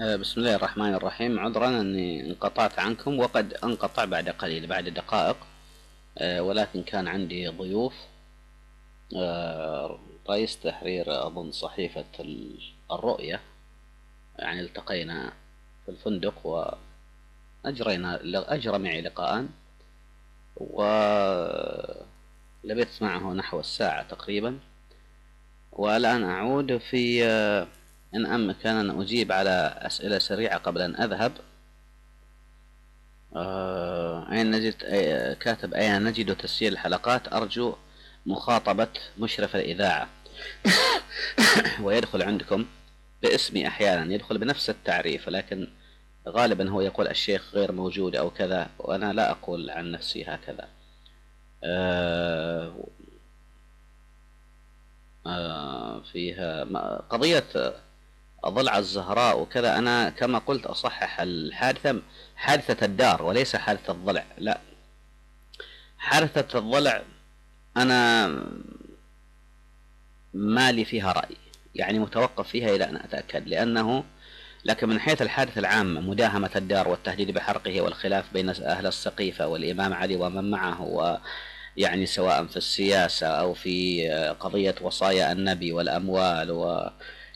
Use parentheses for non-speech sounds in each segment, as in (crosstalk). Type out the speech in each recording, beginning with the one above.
آه، بسم الله الرحمن الرحيم. عذرا أني انقطعت عنكم وقد انقطع بعد قليل بعد دقائق آه، ولكن كان عندي ضيوف. آه، رئيس تحرير أظن صحيفة الرؤية. يعني التقينا في الفندق وأجرينا أجرى معي لقاء ولبثت معه نحو الساعة تقريبا. والآن أعود في إن أمكن أن أجيب على أسئلة سريعة قبل أن أذهب. آه، أين نجد كاتب أين نجد تسجيل الحلقات؟ أرجو مخاطبة مشرف الإذاعة. (coughs) ويدخل عندكم باسمي أحيانا. يدخل بنفس التعريف لكن غالبا هو يقول الشيخ غير موجود أو كذا وأنا لا أقول عن نفسي هكذا. آه، آه، فيها قضية ضلع الزهراء وكذا. أنا كما قلت أصحح الحادثة حادثة الدار وليس حادثة الضلع لا. حادثة الضلع أنا ما لي فيها رأي يعني متوقف فيها إلى أن أتأكد لأنه لكن من حيث الحادثة العامة مداهمة الدار والتهديد بحرقه والخلاف بين أهل السقيفة والإمام علي ومن معه ويعني سواء في السياسة أو في قضية وصايا النبي والأموال و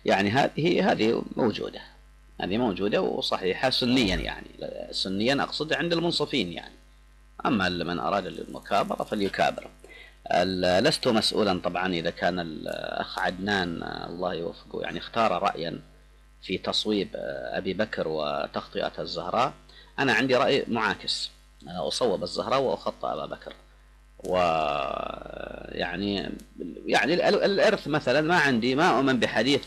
يعني هذه هذه موجودة. هذه موجودة وصحيحة سنيا يعني. سنيا أقصد عند المنصفين يعني. أما من أراد المكابرة فليكابر. لست مسؤولا طبعا إذا كان الأخ عدنان الله يوفقه يعني اختار رأيا في تصويب أبي بكر وتخطئة الزهراء. أنا عندي رأي معاكس. أصوب الزهراء وأخطأ أبا بكر. ويعني يعني الإرث مثلا ما عندي ما أؤمن بحديث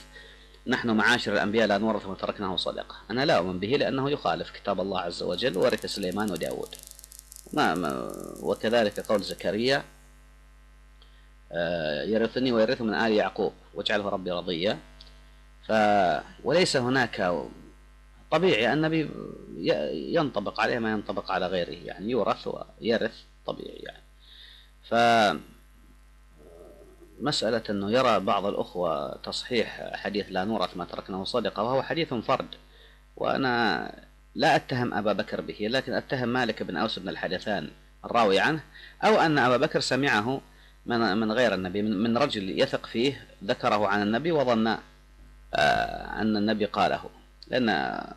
نحن معاشر الأنبياء لا نورث ما تركناه صدقة. أنا لا أؤمن به لأنه يخالف كتاب الله عز وجل ورث سليمان وداود. ما, ما وكذلك قول زكريا آه، يرثني ويرث من آل يعقوب واجعله ربي رضيا. ف وليس هناك طبيعي النبي ينطبق عليه ما ينطبق على غيره يعني يورث ويرث طبيعي يعني. ف مسألة أنه يرى بعض الأخوة تصحيح حديث لا نورث ما تركناه صدقة وهو حديث فرد. وأنا لا أتهم أبا بكر به لكن أتهم مالك بن أوس بن الحدثان الراوي عنه أو أن أبا بكر سمعه من من غير النبي من رجل يثق فيه ذكره عن النبي وظن آه، أن النبي قاله. لأن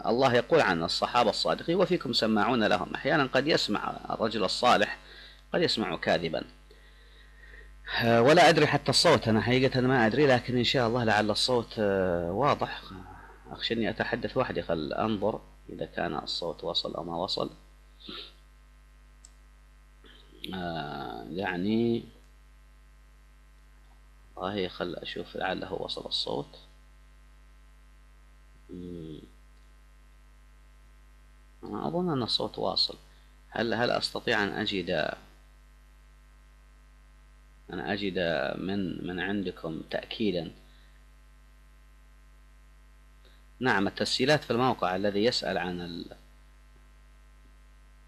الله يقول عن الصحابة الصادقين وفيكم سماعون لهم أحيانا قد يسمع الرجل الصالح قد يسمع كاذبا. ولا أدري حتى الصوت أنا حقيقة ما أدري لكن إن شاء الله لعل الصوت آه، واضح. أخشى أني أتحدث وحدي خل أنظر إذا كان الصوت وصل أو ما وصل. آه، يعني والله خل أشوف لعله وصل الصوت. أظن أن الصوت واصل. هل هل أستطيع أن أجد أنا أجد من من عندكم تأكيدا. نعم التسجيلات في الموقع الذي يسأل عن ال...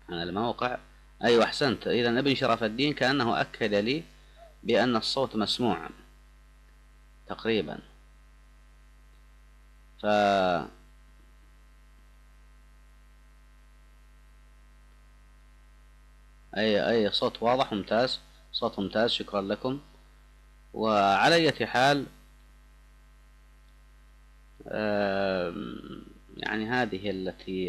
عن الموقع. أيوة أحسنت. إذا ابن شرف الدين كأنه أكد لي بأن الصوت مسموع تقريبا. ف أي أي صوت واضح ممتاز. صوت ممتاز شكرا لكم. وعلى أي حال يعني هذه التي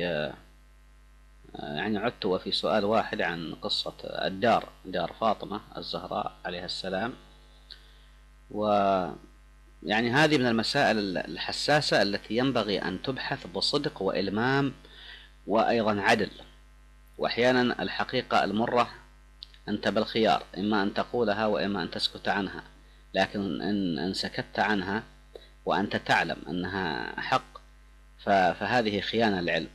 يعني عدت وفي سؤال واحد عن قصة الدار دار فاطمة الزهراء عليها السلام. و يعني هذه من المسائل الحساسة التي ينبغي أن تبحث بصدق وإلمام وأيضا عدل. وأحيانا الحقيقة المرة أنت بالخيار إما أن تقولها وإما أن تسكت عنها. لكن إن, إن سكت عنها وأنت تعلم أنها حق فهذه خيانة للعلم.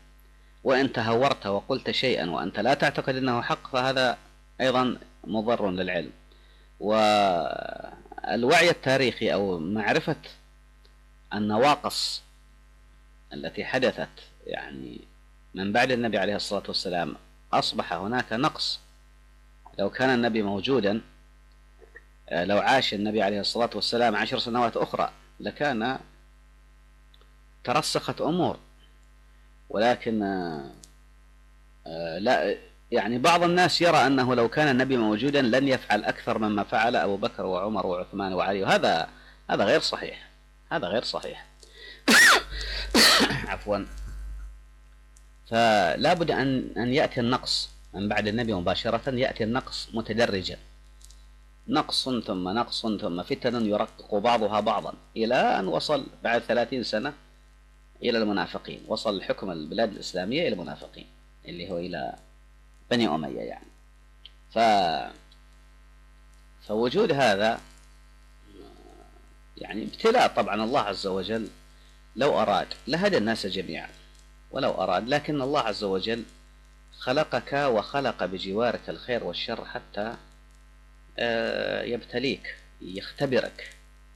وإن تهورت وقلت شيئا وأنت لا تعتقد أنه حق فهذا أيضا مضر للعلم. والوعي التاريخي أو معرفة النواقص التي حدثت يعني من بعد النبي عليه الصلاة والسلام أصبح هناك نقص لو كان النبي موجودا آه، لو عاش النبي عليه الصلاة والسلام عشر سنوات أخرى لكان ترسخت أمور. ولكن آه، لا يعني بعض الناس يرى أنه لو كان النبي موجودا لن يفعل أكثر مما فعل أبو بكر وعمر وعثمان وعلي. وهذا هذا غير صحيح. هذا غير صحيح. (coughs) عفوا. فلا بد أن أن يأتي النقص. من بعد النبي مباشرة يأتي النقص متدرجا. نقص ثم نقص ثم فتن يرقق بعضها بعضا. إلى أن وصل بعد ثلاثين سنة إلى المنافقين. وصل حكم البلاد الإسلامية إلى المنافقين اللي هو إلى بني أمية يعني. ف فوجود هذا يعني ابتلاء طبعا الله عز وجل لو أراد لهدى الناس جميعا. ولو أراد لكن الله عز وجل خلقك وخلق بجوارك الخير والشر حتى آه، يبتليك يختبرك.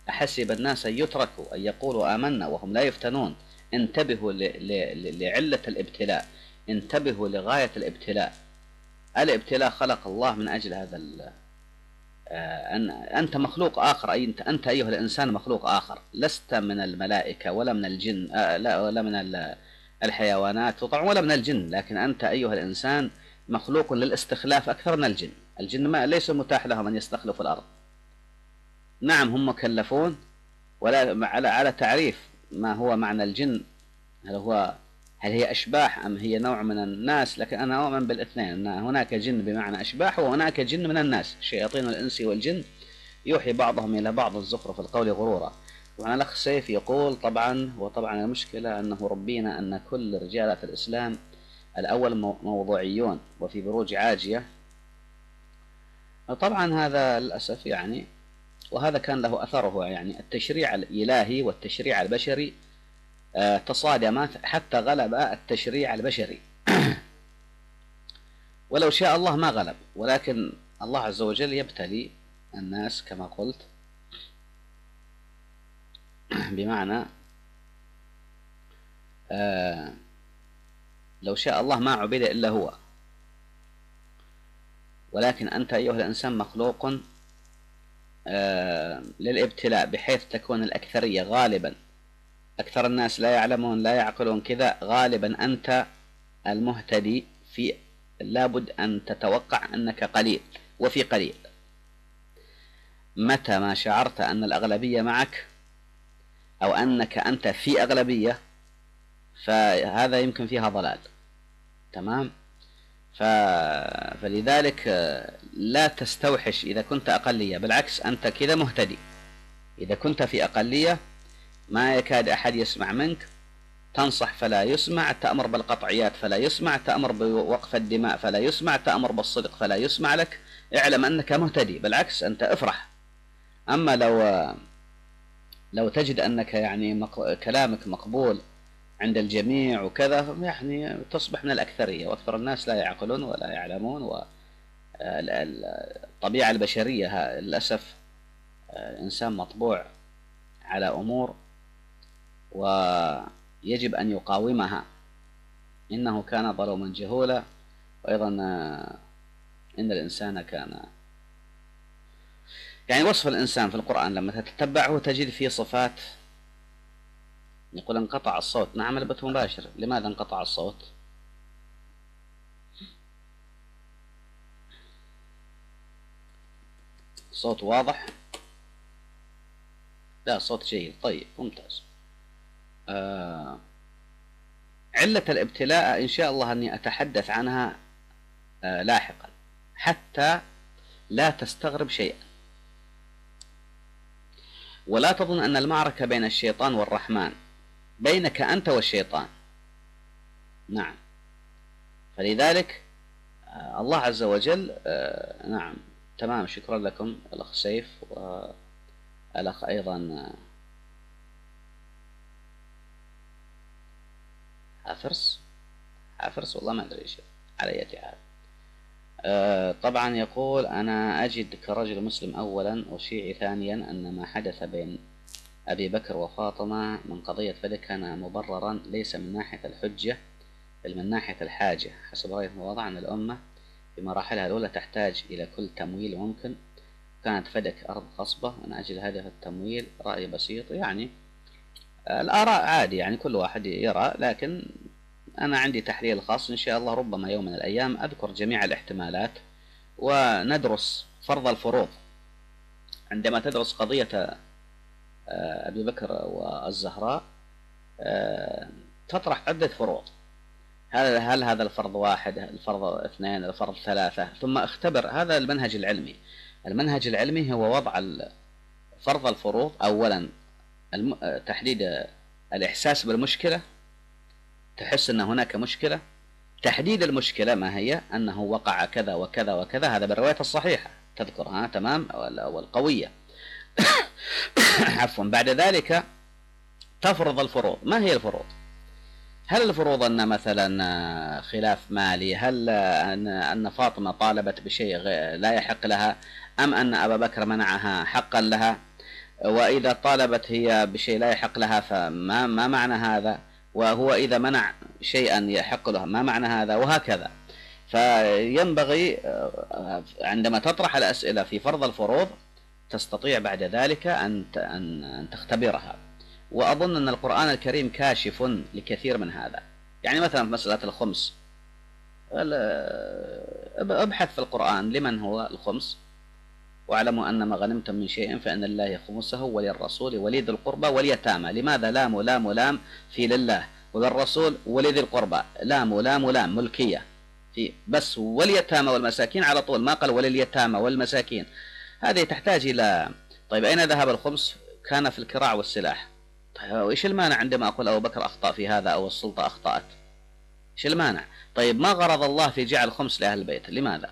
أحسب الناس أن يتركوا أن يقولوا آمنا وهم لا يفتنون. انتبهوا لعلة الابتلاء. انتبهوا لغاية الابتلاء. الابتلاء خلق الله من أجل هذا آه، أن أنت مخلوق آخر. أي أنت, أنت أيها الإنسان مخلوق آخر. لست من الملائكة ولا من الجن آه، لا ولا من الحيوانات وطبعا ولا من الجن لكن أنت أيها الإنسان مخلوق للاستخلاف أكثر من الجن. الجن ما ليس متاح لهم أن يستخلفوا الأرض. نعم هم مكلفون ولا على على تعريف ما هو معنى الجن هل هو هل هي أشباح أم هي نوع من الناس لكن أنا أؤمن بالاثنين أن هناك جن بمعنى أشباح وهناك جن من الناس. شياطين الإنس والجن يوحي بعضهم إلى بعض الزخرف القول غرورا. طبعا الأخ سيف يقول طبعا وطبعا المشكلة أنه ربينا أن كل رجالة الإسلام الأول موضوعيون وفي بروج عاجية. طبعا هذا للأسف يعني وهذا كان له أثره يعني التشريع الإلهي والتشريع البشري آه، تصادما حتى غلب التشريع البشري. (coughs) ولو شاء الله ما غلب ولكن الله عز وجل يبتلي الناس كما قلت (clears throat) بمعنى آه، لو شاء الله ما عبد إلا هو. ولكن أنت أيها الإنسان مخلوق آه، للإبتلاء بحيث تكون الأكثرية غالبا. أكثر الناس لا يعلمون لا يعقلون كذا غالبا أنت المهتدي في لابد أن تتوقع أنك قليل وفي قليل. متى ما شعرت أن الأغلبية معك؟ أو أنك أنت في أغلبية فهذا يمكن فيها ضلال. تمام؟ ف... فلذلك لا تستوحش إذا كنت أقلية. بالعكس أنت كذا مهتدي. إذا كنت في أقلية ما يكاد أحد يسمع منك. تنصح فلا يسمع تأمر بالقطعيات فلا يسمع تأمر بوقف الدماء فلا يسمع تأمر بالصدق فلا يسمع لك. اعلم أنك مهتدي. بالعكس أنت افرح. أما لو لو تجد أنك يعني مق... كلامك مقبول عند الجميع وكذا يعني تصبح من الأكثرية وأكثر الناس لا يعقلون ولا يعلمون والطبيعة البشرية للأسف الإنسان مطبوع على أمور ويجب أن يقاومها. إنه كان ظلوما جهولا وأيضا إن الإنسان كان يعني وصف الإنسان في القرآن لما تتبعه تجد فيه صفات. يقول انقطع الصوت نعم البث مباشر. لماذا انقطع الصوت؟ صوت واضح؟ لا صوت جيد. طيب ممتاز. آه علة الابتلاء إن شاء الله أني أتحدث عنها آه لاحقا. حتى لا تستغرب شيئا. ولا تظن أن المعركة بين الشيطان والرحمن بينك أنت والشيطان. نعم. فلذلك آه الله عز وجل آه نعم. تمام. شكرا لكم الأخ سيف والأخ أيضا حافرس. حافرس والله ما أدري إيش على أي حال آه طبعا يقول أنا أجد كرجل مسلم أولا وشيعي ثانيا أن ما حدث بين أبي بكر وفاطمة من قضية فلك كان مبررا ليس من ناحية الحجة بل من ناحية الحاجة. حسب رأي وضع أن الأمة في مراحلها الأولى تحتاج إلى كل تمويل ممكن. كانت فدك أرض خصبة من أجل هدف التمويل رأي بسيط يعني الآراء عادي يعني كل واحد يرى لكن أنا عندي تحليل خاص إن شاء الله ربما يوم من الأيام أذكر جميع الاحتمالات وندرس فرض الفروض. عندما تدرس قضية آه، أبي بكر والزهراء آه، تطرح عدة فروض. هل هل هذا الفرض واحد الفرض اثنين الفرض ثلاثة؟ ثم أختبر هذا المنهج العلمي. المنهج العلمي هو وضع فرض الفروض أولا تحديد الإحساس بالمشكلة تحس أن هناك مشكلة؟ تحديد المشكلة ما هي؟ أنه وقع كذا وكذا وكذا هذا بالرواية الصحيحة. تذكرها تمام؟ والقوية. (coughs) عفوا. بعد ذلك تفرض الفروض. ما هي الفروض؟ هل الفروض أن مثلا خلاف مالي هل أن فاطمة طالبت بشيء لا يحق لها أم أن أبا بكر منعها حقا لها؟ وإذا طالبت هي بشيء لا يحق لها فما ما معنى هذا؟ وهو إذا منع شيئا يحق له. ما معنى هذا؟ وهكذا. فينبغي آه، عندما تطرح الأسئلة في فرض الفروض تستطيع بعد ذلك أن أن تختبرها. وأظن أن القرآن الكريم كاشف لكثير من هذا. يعني مثلا مسألة الخمس. أبحث في القرآن لمن هو الخمس. واعلموا أن ما غنمتم من شيء فإن الله خمسه وللرسول ولذي القربى واليتامى. لماذا لام ولام ولام في لله؟ وللرسول ولذي القربى. لام ولام ولام ملكية. في بس واليتامى والمساكين على طول. ما قال ولليتامى والمساكين. هذه تحتاج إلى طيب أين ذهب الخمس كان في الكراع والسلاح. طيب وإيش المانع عندما أقول أبو بكر أخطأ في هذا أو السلطة أخطأت؟ إيش المانع؟ طيب ما غرض الله في جعل خمس لأهل البيت؟ لماذا؟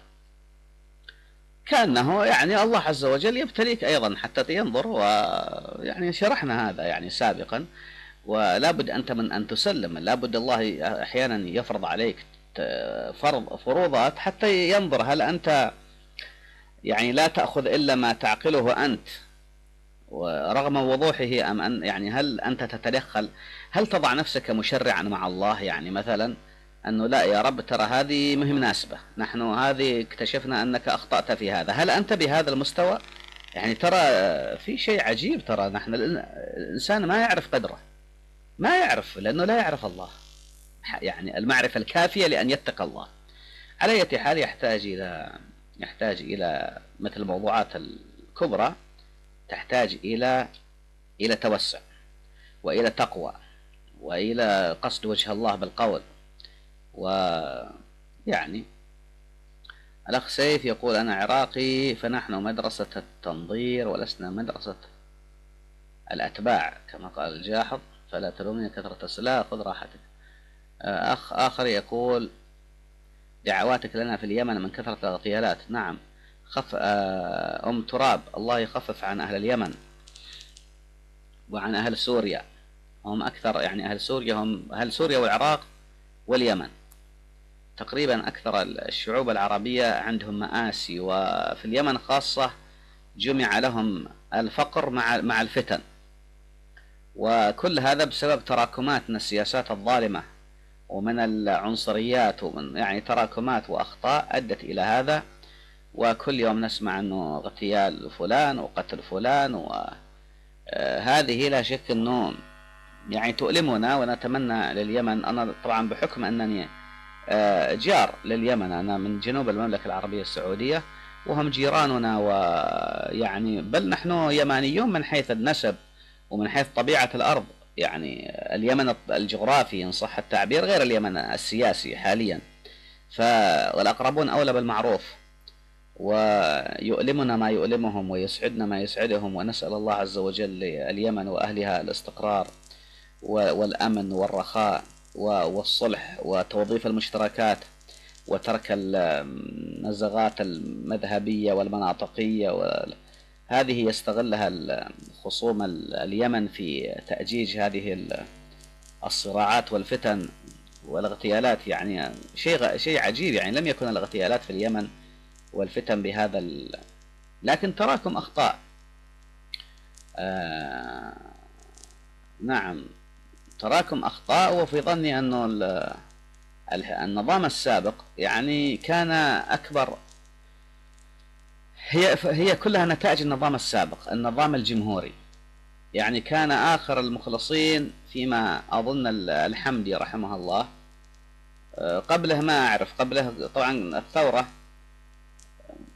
كأنه يعني الله عز وجل يبتليك أيضا حتى ينظر ويعني شرحنا هذا يعني سابقا. ولا بد أنت من أن تسلم. لا بد الله أحيانا يفرض عليك فرض فروضات حتى ينظر هل أنت يعني لا تأخذ إلا ما تعقله أنت ورغم وضوحه أم أن يعني هل أنت تتدخل؟ هل تضع نفسك مشرعا مع الله؟ يعني مثلا أنه لا يا رب ترى هذه مهم مناسبة. نحن هذه اكتشفنا أنك أخطأت في هذا. هل أنت بهذا المستوى؟ يعني ترى في شيء عجيب ترى نحن الإنسان ما يعرف قدره. ما يعرف لأنه لا يعرف الله. يعني المعرفة الكافية لأن يتقى الله. على أي حال يحتاج إلى يحتاج إلى مثل الموضوعات الكبرى تحتاج إلى إلى توسع وإلى تقوى وإلى قصد وجه الله بالقول. ويعني الأخ سيف يقول أنا عراقي فنحن مدرسة التنظير ولسنا مدرسة الأتباع كما قال الجاحظ فلا تلومني كثرة السلاح خذ راحتك. أخ آخر يقول دعواتك لنا في اليمن من كثرة الاغتيالات. نعم. خف آه، أم تراب الله يخفف عن أهل اليمن وعن أهل سوريا. هم أكثر يعني أهل سوريا هم أهل سوريا والعراق واليمن. تقريبا أكثر الشعوب العربية عندهم مآسي وفي اليمن خاصة جمع لهم الفقر مع مع الفتن. وكل هذا بسبب تراكمات من السياسات الظالمة ومن العنصريات ومن يعني تراكمات وأخطاء أدت إلى هذا. وكل يوم نسمع أنه اغتيال فلان وقتل فلان وهذه لا شك أنه يعني تؤلمنا ونتمنى لليمن. أنا طبعا بحكم أنني آه، جار لليمن. أنا من جنوب المملكة العربية السعودية وهم جيراننا ويعني بل نحن يمانيون من حيث النسب ومن حيث طبيعة الأرض. يعني اليمن الجغرافي إن صح التعبير غير اليمن السياسي حاليا. والأقربون أولى بالمعروف ويؤلمنا ما يؤلمهم ويسعدنا ما يسعدهم ونسأل الله عز وجل اليمن وأهلها الاستقرار والأمن والرخاء. والصلح وتوظيف المشتركات وترك النزغات المذهبية والمناطقية هذه يستغلها خصوم اليمن في تأجيج هذه الصراعات والفتن والاغتيالات. يعني شيء شيء عجيب يعني لم يكن الاغتيالات في اليمن والفتن بهذا ال... لكن تراكم أخطاء. آه نعم. تراكم أخطاء وفي ظني أنه النظام السابق يعني كان أكبر هي هي كلها نتائج النظام السابق النظام الجمهوري. يعني كان آخر المخلصين فيما أظن الحمدي رحمه الله. آه، قبله ما أعرف قبله طبعا الثورة.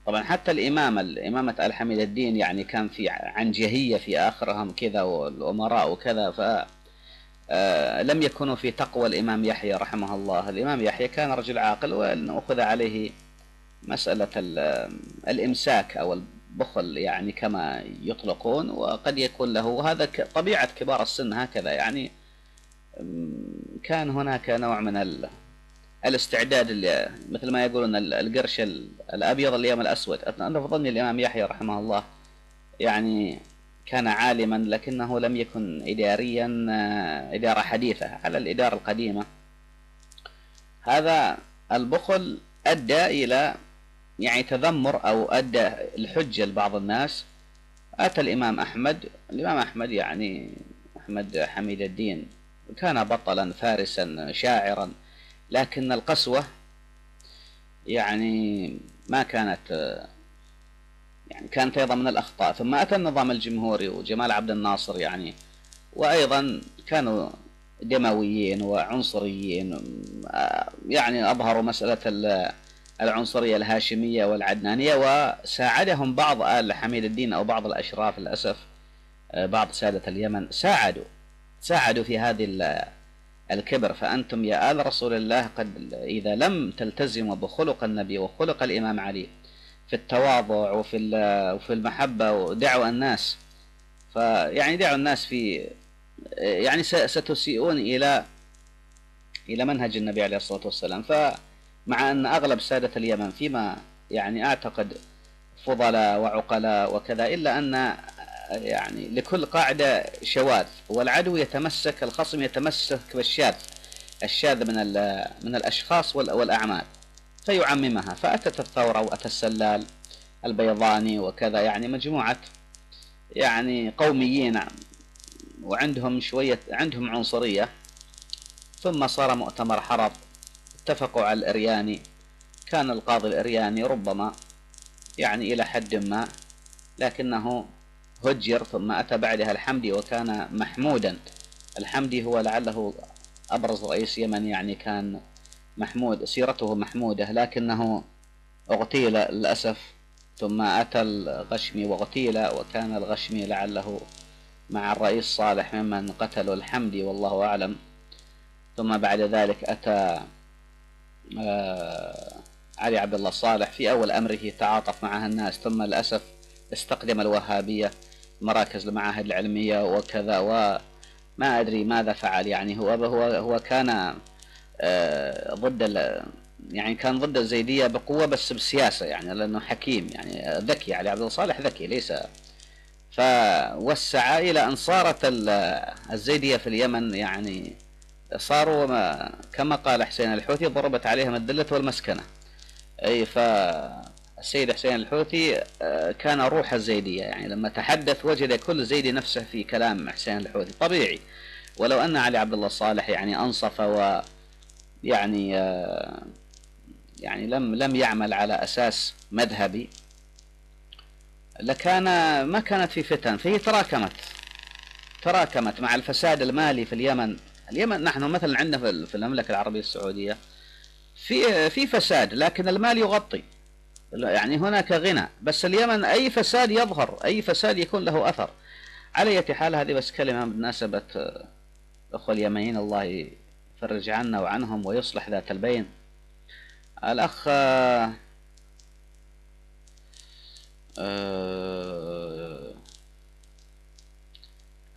طبعا حتى الإمامة الإمامة الحميد الدين يعني كان في عنجهية في آخرهم كذا والأمراء وكذا ف لم يكونوا في تقوى الإمام يحيى رحمه الله. الإمام يحيى كان رجل عاقل وأن أخذ عليه مسألة الإمساك أو البخل يعني كما يطلقون وقد يكون له هذا طبيعة كبار السن هكذا يعني. كان هناك نوع من الاستعداد اللي مثل ما يقولون القرش الأبيض اليوم الأسود. أنا في ظني الإمام يحيى رحمه الله يعني كان عالما لكنه لم يكن إداريا آه، إدارة حديثة على الإدارة القديمة. هذا البخل أدى إلى يعني تذمر أو أدى الحجة لبعض الناس. أتى الإمام أحمد الإمام أحمد يعني أحمد حميد الدين كان بطلا فارسا شاعرا لكن القسوة يعني ما كانت يعني كانت أيضا من الأخطاء. ثم أتى النظام الجمهوري وجمال عبد الناصر يعني وأيضا كانوا دمويين وعنصريين يعني أظهروا مسألة العنصرية الهاشمية والعدنانية وساعدهم بعض آل حميد الدين أو بعض الأشراف للأسف بعض سادة اليمن. ساعدوا ساعدوا في هذه الكبر. فأنتم يا آل رسول الله قد إذا لم تلتزموا بخلق النبي وخلق الإمام علي في التواضع وفي وفي المحبة ودعوة الناس. فيعني دعوا الناس في يعني ستسيئون إلى إلى منهج النبي عليه الصلاة والسلام. فمع أن أغلب سادة اليمن فيما يعني أعتقد فضلاء وعقلاء وكذا إلا أن يعني لكل قاعدة شواذ والعدو يتمسك الخصم يتمسك بالشاذ الشاذ من من الأشخاص والأعمال. فيعممها. فأتت الثورة وأتى السلال البيضاني وكذا. يعني مجموعة يعني قوميين وعندهم شوية عندهم عنصرية. ثم صار مؤتمر حرب. اتفقوا على الإرياني. كان القاضي الإرياني ربما يعني إلى حد ما لكنه هجر ثم أتى بعدها الحمدي وكان محمودا. الحمدي هو لعله أبرز رئيس يمن يعني كان محمود سيرته محمودة لكنه اغتيل للأسف ثم أتى الغشمي واغتيل وكان الغشمي لعله مع الرئيس صالح ممن قتلوا الحمدي والله أعلم. ثم بعد ذلك أتى آه، علي عبد الله صالح في أول أمره تعاطف معها الناس ثم للأسف استقدم الوهابية مراكز المعاهد العلمية وكذا وما أدري ماذا فعل يعني هو هو هو كان ضد يعني كان ضد الزيدية بقوة بس بسياسة يعني لأنه حكيم يعني ذكي علي عبد صالح ذكي ليس. فوسع إلى أن صارت الزيدية في اليمن يعني صاروا ما كما قال حسين الحوثي ضربت عليهم الدلة والمسكنة. أي فالسيد حسين الحوثي آه، كان روح الزيدية يعني لما تحدث وجد كل زيدي نفسه في كلام حسين الحوثي. طبيعي. ولو أن علي عبد الله صالح يعني أنصف و يعني آه، يعني لم لم يعمل على أساس مذهبي. لكان ما كانت في فتن فهي تراكمت تراكمت مع الفساد المالي في اليمن. اليمن نحن مثلا عندنا في المملكة العربية السعودية في في فساد لكن المال يغطي. يعني هناك غنى بس اليمن أي فساد يظهر أي فساد يكون له أثر. على أي حال هذه بس كلمة بمناسبة الأخوة اليمنيين الله يفرج عنا وعنهم ويصلح ذات البين. الأخ آه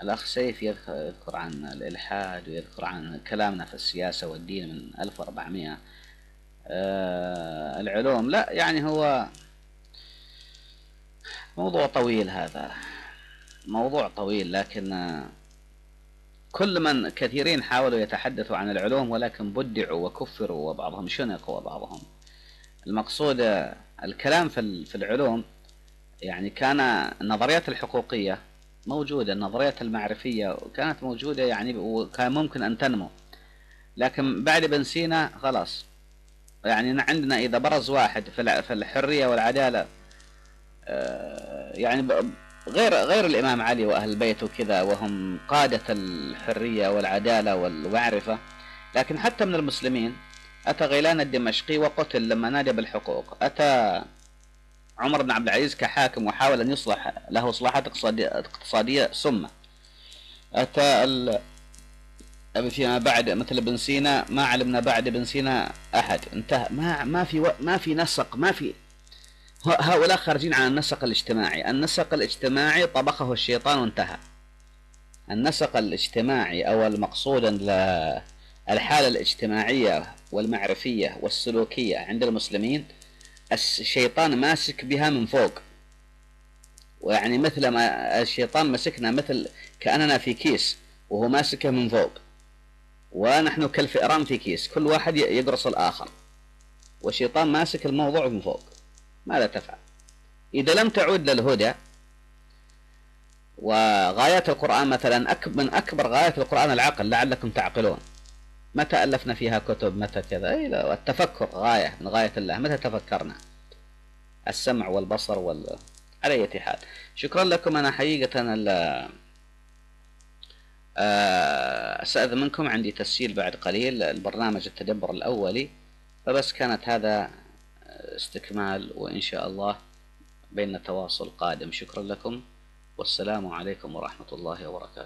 الأخ سيف يذكر عن الإلحاد ويذكر عن كلامنا في السياسة والدين من 1400 آه العلوم. لا يعني هو موضوع طويل هذا. موضوع طويل لكن كل من كثيرين حاولوا يتحدثوا عن العلوم ولكن بدعوا وكفروا وبعضهم شنقوا وبعضهم. المقصود الكلام في في العلوم يعني كان النظريات الحقوقية موجودة النظريات المعرفية كانت موجودة يعني وكان ممكن أن تنمو. لكن بعد ابن سينا خلاص. يعني عندنا إذا برز واحد في الحرية والعدالة آه، يعني غير غير الإمام علي وأهل البيت وكذا وهم قادة الحرية والعدالة والمعرفة. لكن حتى من المسلمين أتى غيلان الدمشقي وقتل لما نادى بالحقوق. أتى عمر بن عبد العزيز كحاكم وحاول أن يصلح له إصلاحات اقتصادية سمة. أتى فيما بعد مثل ابن سينا ما علمنا بعد ابن سينا أحد. انتهى. ما ما في و... ما في نسق ما في هؤلاء خارجين عن النسق الاجتماعي. النسق الاجتماعي طبخه الشيطان وانتهى. النسق الاجتماعي أو المقصود الحالة الاجتماعية والمعرفية والسلوكية عند المسلمين الشيطان ماسك بها من فوق. ويعني مثل ما الشيطان مسكنا مثل كأننا في كيس وهو ماسكه من فوق. ونحن كالفئران في كيس كل واحد يقرص الآخر. والشيطان ماسك الموضوع من فوق. ماذا تفعل؟ إذا لم تعود للهدى وغايات القرآن مثلا من أكبر غايات القرآن العقل لعلكم تعقلون. متى ألفنا فيها كتب؟ متى كذا؟ أي لا والتفكر غاية من غاية الله. متى تفكرنا؟ السمع والبصر وال على أي حال. شكرا لكم. أنا حقيقة آه، أستأذن منكم. عندي تسجيل بعد قليل. البرنامج التدبر الأولي. فبس كانت هذا استكمال وإن شاء الله بيننا تواصل قادم. شكرا لكم. والسلام عليكم ورحمة الله وبركاته.